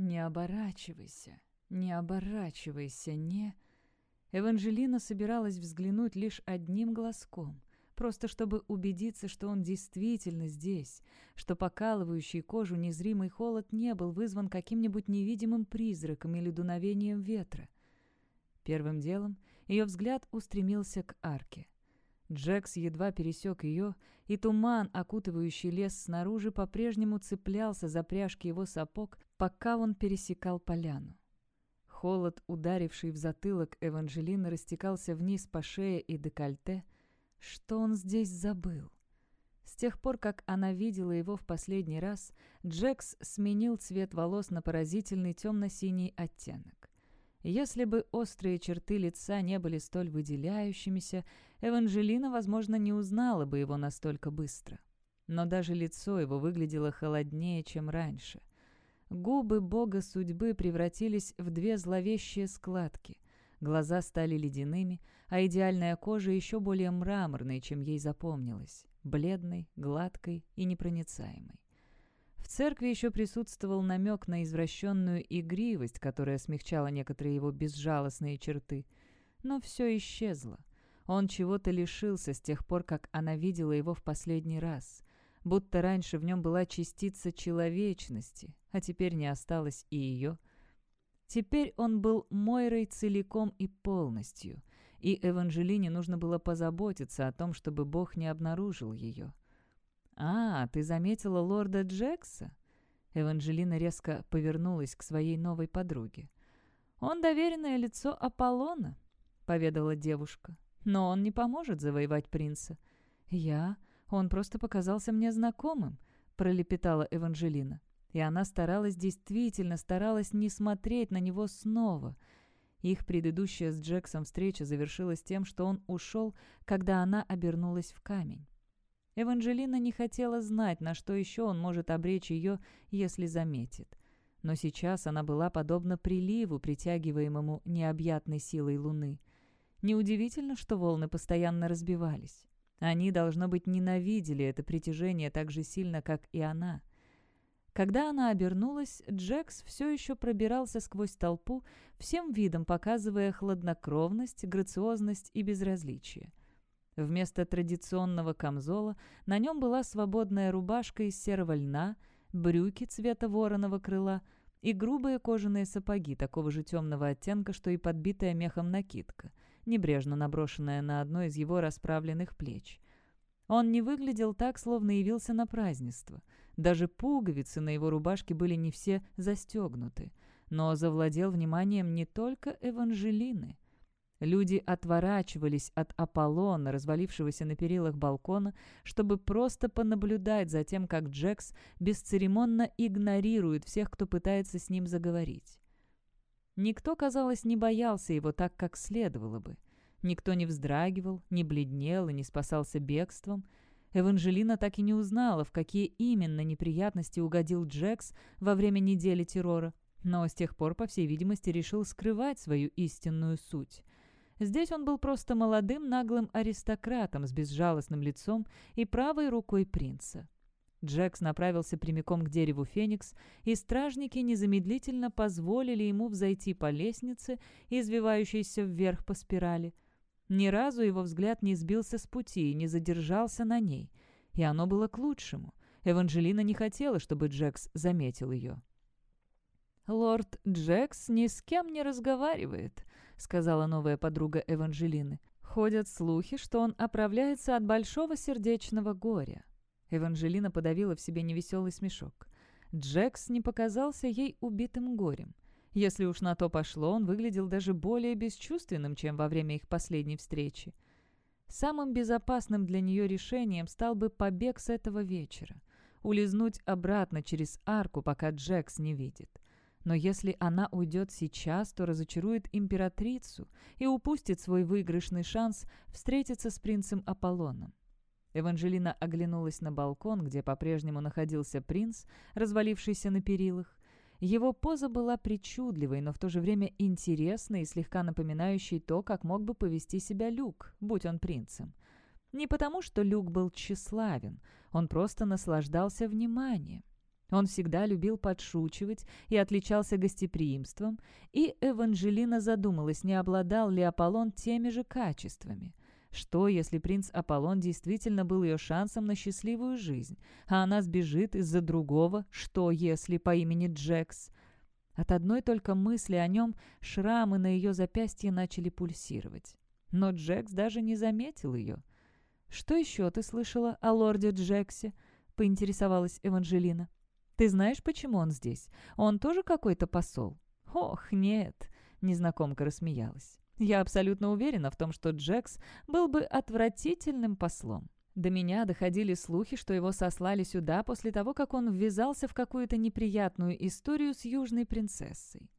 «Не оборачивайся, не оборачивайся, не...» Эванжелина собиралась взглянуть лишь одним глазком, просто чтобы убедиться, что он действительно здесь, что покалывающий кожу незримый холод не был вызван каким-нибудь невидимым призраком или дуновением ветра. Первым делом ее взгляд устремился к арке. Джекс едва пересек ее, и туман, окутывающий лес снаружи, по-прежнему цеплялся за пряжки его сапог, пока он пересекал поляну. Холод, ударивший в затылок Эванжелины, растекался вниз по шее и декольте. Что он здесь забыл? С тех пор, как она видела его в последний раз, Джекс сменил цвет волос на поразительный темно-синий оттенок. Если бы острые черты лица не были столь выделяющимися, Эванжелина, возможно, не узнала бы его настолько быстро. Но даже лицо его выглядело холоднее, чем раньше. Губы бога судьбы превратились в две зловещие складки. Глаза стали ледяными, а идеальная кожа еще более мраморной, чем ей запомнилось, бледной, гладкой и непроницаемой. В церкви еще присутствовал намек на извращенную игривость, которая смягчала некоторые его безжалостные черты. Но все исчезло. Он чего-то лишился с тех пор, как она видела его в последний раз будто раньше в нем была частица человечности, а теперь не осталось и ее. Теперь он был Мойрой целиком и полностью, и Эванжелине нужно было позаботиться о том, чтобы Бог не обнаружил ее. «А, ты заметила лорда Джекса?» Эванжелина резко повернулась к своей новой подруге. «Он доверенное лицо Аполлона», — поведала девушка. «Но он не поможет завоевать принца». «Я? Он просто показался мне знакомым», — пролепетала Эванжелина. И она старалась, действительно старалась не смотреть на него снова. Их предыдущая с Джексом встреча завершилась тем, что он ушел, когда она обернулась в камень. Эванжелина не хотела знать, на что еще он может обречь ее, если заметит. Но сейчас она была подобна приливу, притягиваемому необъятной силой луны. Неудивительно, что волны постоянно разбивались. Они, должно быть, ненавидели это притяжение так же сильно, как и она. Когда она обернулась, Джекс все еще пробирался сквозь толпу, всем видом показывая хладнокровность, грациозность и безразличие. Вместо традиционного камзола на нем была свободная рубашка из серого льна, брюки цвета вороного крыла и грубые кожаные сапоги такого же темного оттенка, что и подбитая мехом накидка — небрежно наброшенная на одно из его расправленных плеч. Он не выглядел так, словно явился на празднество. Даже пуговицы на его рубашке были не все застегнуты. Но завладел вниманием не только Эванжелины. Люди отворачивались от Аполлона, развалившегося на перилах балкона, чтобы просто понаблюдать за тем, как Джекс бесцеремонно игнорирует всех, кто пытается с ним заговорить. Никто, казалось, не боялся его так, как следовало бы. Никто не вздрагивал, не бледнел и не спасался бегством. Эванжелина так и не узнала, в какие именно неприятности угодил Джекс во время недели террора, но с тех пор, по всей видимости, решил скрывать свою истинную суть. Здесь он был просто молодым наглым аристократом с безжалостным лицом и правой рукой принца. Джекс направился прямиком к дереву Феникс, и стражники незамедлительно позволили ему взойти по лестнице, извивающейся вверх по спирали. Ни разу его взгляд не сбился с пути и не задержался на ней. И оно было к лучшему. Эванжелина не хотела, чтобы Джекс заметил ее. «Лорд Джекс ни с кем не разговаривает», — сказала новая подруга Эванжелины. «Ходят слухи, что он оправляется от большого сердечного горя. Эванжелина подавила в себе невеселый смешок. Джекс не показался ей убитым горем. Если уж на то пошло, он выглядел даже более бесчувственным, чем во время их последней встречи. Самым безопасным для нее решением стал бы побег с этого вечера. Улизнуть обратно через арку, пока Джекс не видит. Но если она уйдет сейчас, то разочарует императрицу и упустит свой выигрышный шанс встретиться с принцем Аполлоном. Эванжелина оглянулась на балкон, где по-прежнему находился принц, развалившийся на перилах. Его поза была причудливой, но в то же время интересной и слегка напоминающей то, как мог бы повести себя Люк, будь он принцем. Не потому, что Люк был тщеславен, он просто наслаждался вниманием. Он всегда любил подшучивать и отличался гостеприимством, и Эванжелина задумалась, не обладал ли Аполлон теми же качествами. Что, если принц Аполлон действительно был ее шансом на счастливую жизнь, а она сбежит из-за другого, что, если по имени Джекс? От одной только мысли о нем шрамы на ее запястье начали пульсировать. Но Джекс даже не заметил ее. «Что еще ты слышала о лорде Джексе?» — поинтересовалась Эванжелина. «Ты знаешь, почему он здесь? Он тоже какой-то посол?» «Ох, нет!» — незнакомка рассмеялась. Я абсолютно уверена в том, что Джекс был бы отвратительным послом. До меня доходили слухи, что его сослали сюда после того, как он ввязался в какую-то неприятную историю с южной принцессой.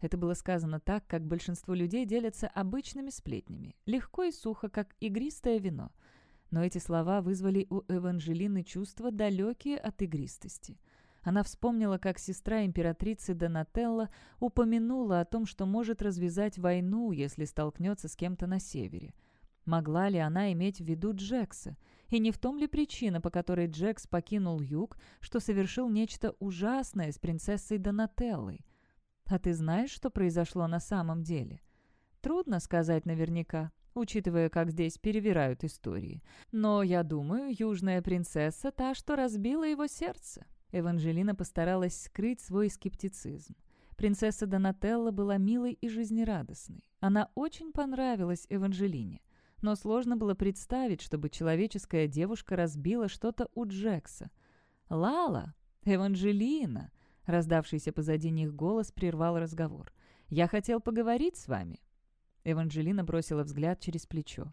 Это было сказано так, как большинство людей делятся обычными сплетнями, легко и сухо, как игристое вино. Но эти слова вызвали у Эванжелины чувства, далекие от игристости. Она вспомнила, как сестра императрицы Донателла упомянула о том, что может развязать войну, если столкнется с кем-то на севере. Могла ли она иметь в виду Джекса? И не в том ли причина, по которой Джекс покинул юг, что совершил нечто ужасное с принцессой Донателлой? А ты знаешь, что произошло на самом деле? Трудно сказать наверняка, учитывая, как здесь перевирают истории. Но, я думаю, южная принцесса та, что разбила его сердце. Эванжелина постаралась скрыть свой скептицизм. Принцесса Донателла была милой и жизнерадостной. Она очень понравилась Эванжелине. Но сложно было представить, чтобы человеческая девушка разбила что-то у Джекса. «Лала! Эванжелина!» Раздавшийся позади них голос прервал разговор. «Я хотел поговорить с вами». Эванжелина бросила взгляд через плечо.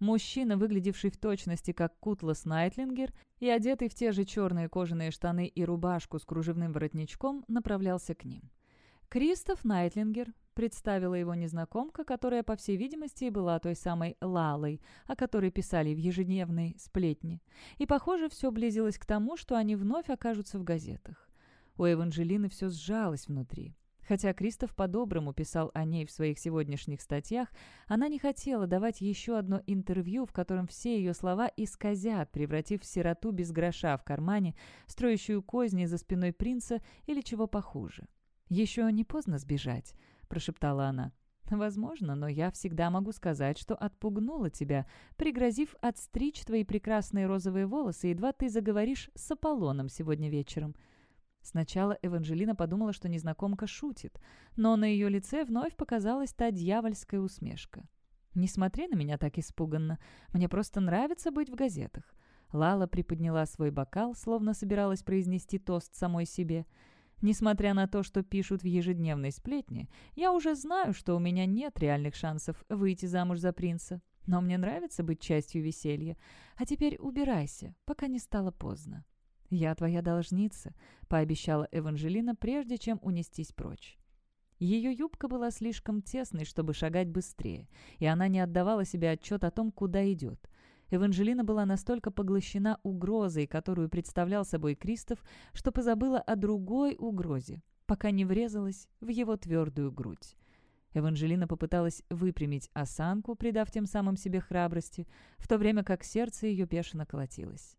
Мужчина, выглядевший в точности как Кутлас Найтлингер и одетый в те же черные кожаные штаны и рубашку с кружевным воротничком, направлялся к ним. Кристоф Найтлингер представила его незнакомка, которая, по всей видимости, была той самой Лалой, о которой писали в ежедневной сплетне. И, похоже, все близилось к тому, что они вновь окажутся в газетах. У Эванжелины все сжалось внутри. Хотя Кристоф по-доброму писал о ней в своих сегодняшних статьях, она не хотела давать еще одно интервью, в котором все ее слова исказят, превратив в сироту без гроша в кармане, строящую козни за спиной принца или чего похуже. «Еще не поздно сбежать», — прошептала она. «Возможно, но я всегда могу сказать, что отпугнула тебя, пригрозив отстричь твои прекрасные розовые волосы, едва ты заговоришь с Аполлоном сегодня вечером». Сначала Эванжелина подумала, что незнакомка шутит, но на ее лице вновь показалась та дьявольская усмешка. «Не смотри на меня так испуганно. Мне просто нравится быть в газетах». Лала приподняла свой бокал, словно собиралась произнести тост самой себе. «Несмотря на то, что пишут в ежедневной сплетне, я уже знаю, что у меня нет реальных шансов выйти замуж за принца. Но мне нравится быть частью веселья. А теперь убирайся, пока не стало поздно». «Я твоя должница», — пообещала Эванжелина, прежде чем унестись прочь. Ее юбка была слишком тесной, чтобы шагать быстрее, и она не отдавала себе отчет о том, куда идет. Эванжелина была настолько поглощена угрозой, которую представлял собой Кристоф, что позабыла о другой угрозе, пока не врезалась в его твердую грудь. Эванжелина попыталась выпрямить осанку, придав тем самым себе храбрости, в то время как сердце ее бешено колотилось.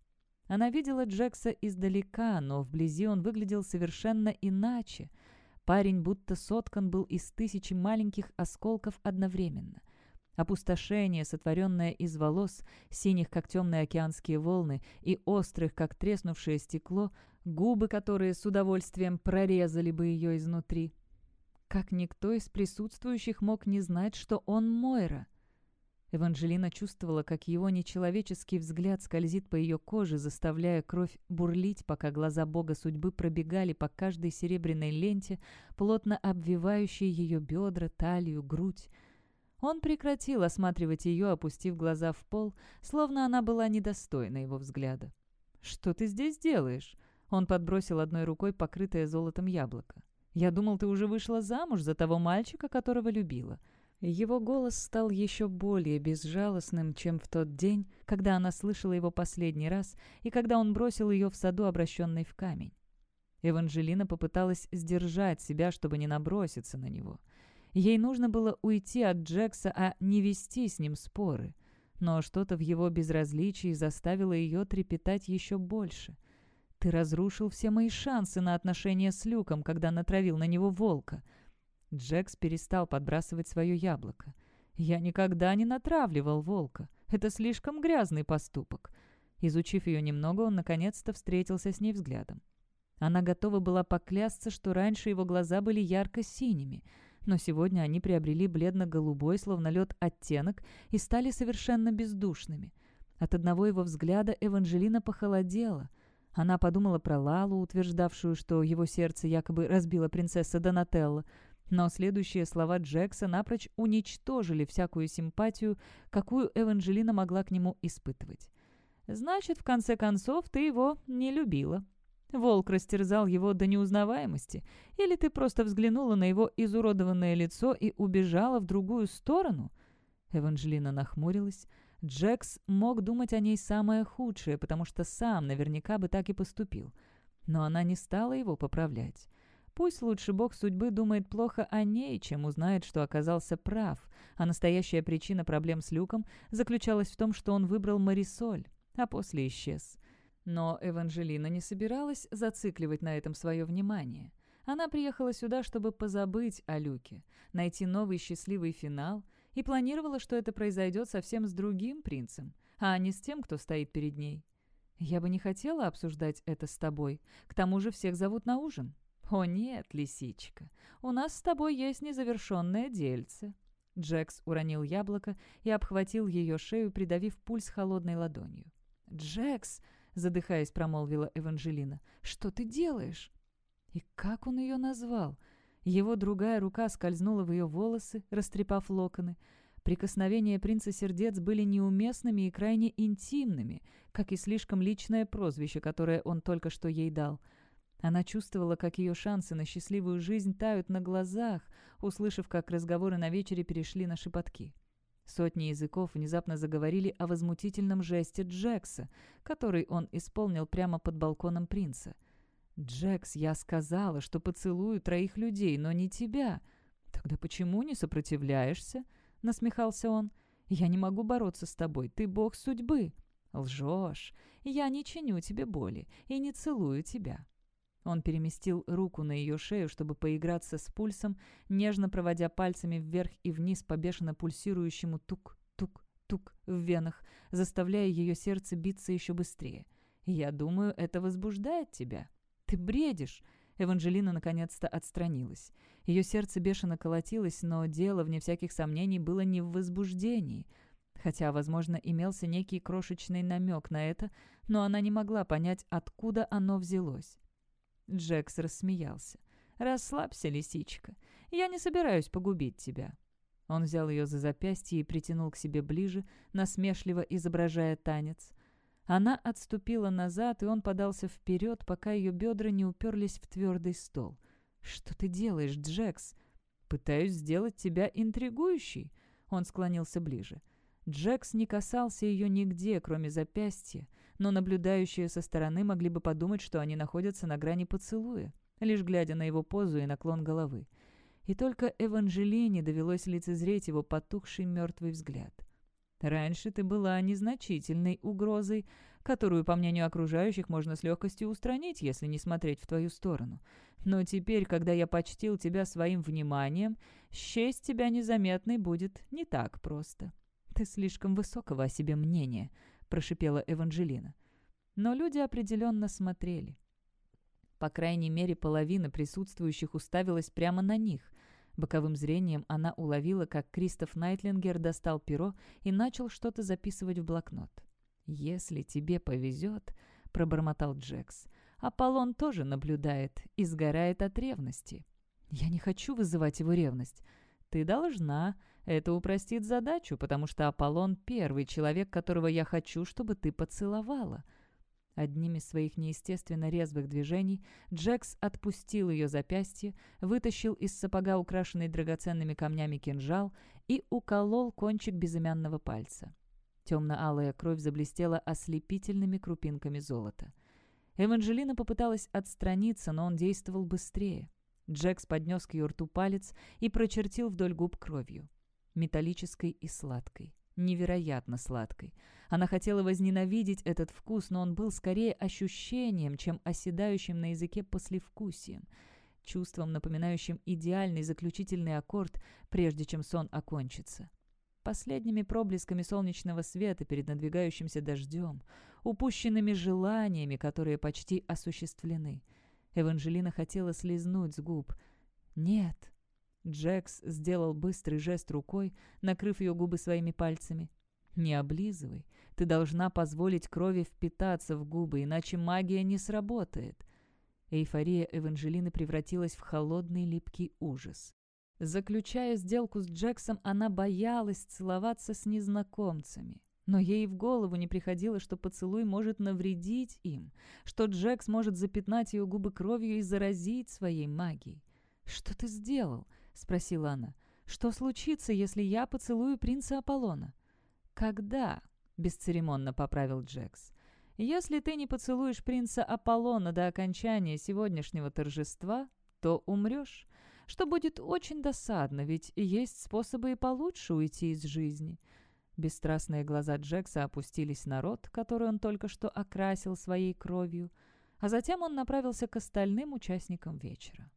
Она видела Джекса издалека, но вблизи он выглядел совершенно иначе. Парень будто соткан был из тысячи маленьких осколков одновременно. Опустошение, сотворенное из волос, синих, как темные океанские волны, и острых, как треснувшее стекло, губы, которые с удовольствием прорезали бы ее изнутри. Как никто из присутствующих мог не знать, что он Мойра — Эванжелина чувствовала, как его нечеловеческий взгляд скользит по ее коже, заставляя кровь бурлить, пока глаза бога судьбы пробегали по каждой серебряной ленте, плотно обвивающей ее бедра, талию, грудь. Он прекратил осматривать ее, опустив глаза в пол, словно она была недостойна его взгляда. «Что ты здесь делаешь?» Он подбросил одной рукой покрытое золотом яблоко. «Я думал, ты уже вышла замуж за того мальчика, которого любила». Его голос стал еще более безжалостным, чем в тот день, когда она слышала его последний раз и когда он бросил ее в саду, обращенный в камень. Эванжелина попыталась сдержать себя, чтобы не наброситься на него. Ей нужно было уйти от Джекса, а не вести с ним споры. Но что-то в его безразличии заставило ее трепетать еще больше. Ты разрушил все мои шансы на отношения с Люком, когда натравил на него волка». Джекс перестал подбрасывать свое яблоко. «Я никогда не натравливал волка. Это слишком грязный поступок». Изучив ее немного, он наконец-то встретился с ней взглядом. Она готова была поклясться, что раньше его глаза были ярко-синими, но сегодня они приобрели бледно-голубой, словно лед, оттенок и стали совершенно бездушными. От одного его взгляда Эванжелина похолодела. Она подумала про Лалу, утверждавшую, что его сердце якобы разбила принцесса Донателла, но следующие слова Джекса напрочь уничтожили всякую симпатию, какую Эванжелина могла к нему испытывать. «Значит, в конце концов, ты его не любила», Волк растерзал его до неузнаваемости? Или ты просто взглянула на его изуродованное лицо и убежала в другую сторону?» Эванжелина нахмурилась. Джекс мог думать о ней самое худшее, потому что сам наверняка бы так и поступил. Но она не стала его поправлять. Пусть лучше бог судьбы думает плохо о ней, чем узнает, что оказался прав, а настоящая причина проблем с Люком заключалась в том, что он выбрал Марисоль, а после исчез. Но Эванжелина не собиралась зацикливать на этом свое внимание. Она приехала сюда, чтобы позабыть о Люке, найти новый счастливый финал, и планировала, что это произойдет совсем с другим принцем, а не с тем, кто стоит перед ней. «Я бы не хотела обсуждать это с тобой. К тому же всех зовут на ужин». «О нет, лисичка, у нас с тобой есть незавершенное дельце». Джекс уронил яблоко и обхватил ее шею, придавив пульс холодной ладонью. «Джекс!» задыхаясь, промолвила Эванжелина. «Что ты делаешь?» И как он ее назвал? Его другая рука скользнула в ее волосы, растрепав локоны. Прикосновения принца сердец были неуместными и крайне интимными, как и слишком личное прозвище, которое он только что ей дал. Она чувствовала, как ее шансы на счастливую жизнь тают на глазах, услышав, как разговоры на вечере перешли на шепотки. Сотни языков внезапно заговорили о возмутительном жесте Джекса, который он исполнил прямо под балконом принца. «Джекс, я сказала, что поцелую троих людей, но не тебя». «Тогда почему не сопротивляешься?» — насмехался он. «Я не могу бороться с тобой, ты бог судьбы». «Лжешь. Я не чиню тебе боли и не целую тебя. Он переместил руку на ее шею, чтобы поиграться с пульсом, нежно проводя пальцами вверх и вниз по бешено пульсирующему тук-тук-тук в венах, заставляя ее сердце биться еще быстрее. «Я думаю, это возбуждает тебя. Ты бредишь!» Эванжелина наконец-то отстранилась. Ее сердце бешено колотилось, но дело, вне всяких сомнений, было не в возбуждении. Хотя, возможно, имелся некий крошечный намек на это, но она не могла понять, откуда оно взялось. Джекс рассмеялся. «Расслабься, лисичка. Я не собираюсь погубить тебя». Он взял ее за запястье и притянул к себе ближе, насмешливо изображая танец. Она отступила назад, и он подался вперед, пока ее бедра не уперлись в твердый стол. «Что ты делаешь, Джекс?» «Пытаюсь сделать тебя интригующей». Он склонился ближе. Джекс не касался ее нигде, кроме запястья, но наблюдающие со стороны могли бы подумать, что они находятся на грани поцелуя, лишь глядя на его позу и наклон головы. И только Эванжелине довелось лицезреть его потухший мертвый взгляд. «Раньше ты была незначительной угрозой, которую, по мнению окружающих, можно с легкостью устранить, если не смотреть в твою сторону. Но теперь, когда я почтил тебя своим вниманием, счесть тебя незаметной будет не так просто. Ты слишком высокого о себе мнения», — прошипела Эванжелина. Но люди определенно смотрели. По крайней мере, половина присутствующих уставилась прямо на них. Боковым зрением она уловила, как Кристоф Найтлингер достал перо и начал что-то записывать в блокнот. «Если тебе повезет», — пробормотал Джекс, — «Аполлон тоже наблюдает и сгорает от ревности». «Я не хочу вызывать его ревность». «Ты должна», это упростит задачу, потому что Аполлон — первый человек, которого я хочу, чтобы ты поцеловала». Одним из своих неестественно резвых движений Джекс отпустил ее запястье, вытащил из сапога украшенный драгоценными камнями кинжал и уколол кончик безымянного пальца. Темно-алая кровь заблестела ослепительными крупинками золота. Эванжелина попыталась отстраниться, но он действовал быстрее. Джекс поднес к ее рту палец и прочертил вдоль губ кровью металлической и сладкой. невероятно сладкой. Она хотела возненавидеть этот вкус, но он был скорее ощущением, чем оседающим на языке послевкусием, чувством, напоминающим идеальный заключительный аккорд, прежде чем сон окончится. Последними проблесками солнечного света перед надвигающимся дождем, упущенными желаниями, которые почти осуществлены. Эванжелина хотела слезнуть с губ. «Нет». Джекс сделал быстрый жест рукой, накрыв ее губы своими пальцами. «Не облизывай. Ты должна позволить крови впитаться в губы, иначе магия не сработает». Эйфория Эванжелины превратилась в холодный липкий ужас. Заключая сделку с Джексом, она боялась целоваться с незнакомцами. Но ей в голову не приходило, что поцелуй может навредить им, что Джекс может запятнать ее губы кровью и заразить своей магией. «Что ты сделал?» — спросила она. «Что случится, если я поцелую принца Аполлона?» «Когда?» — бесцеремонно поправил Джекс. «Если ты не поцелуешь принца Аполлона до окончания сегодняшнего торжества, то умрешь, что будет очень досадно, ведь есть способы и получше уйти из жизни». Бесстрастные глаза Джекса опустились на рот, который он только что окрасил своей кровью, а затем он направился к остальным участникам вечера.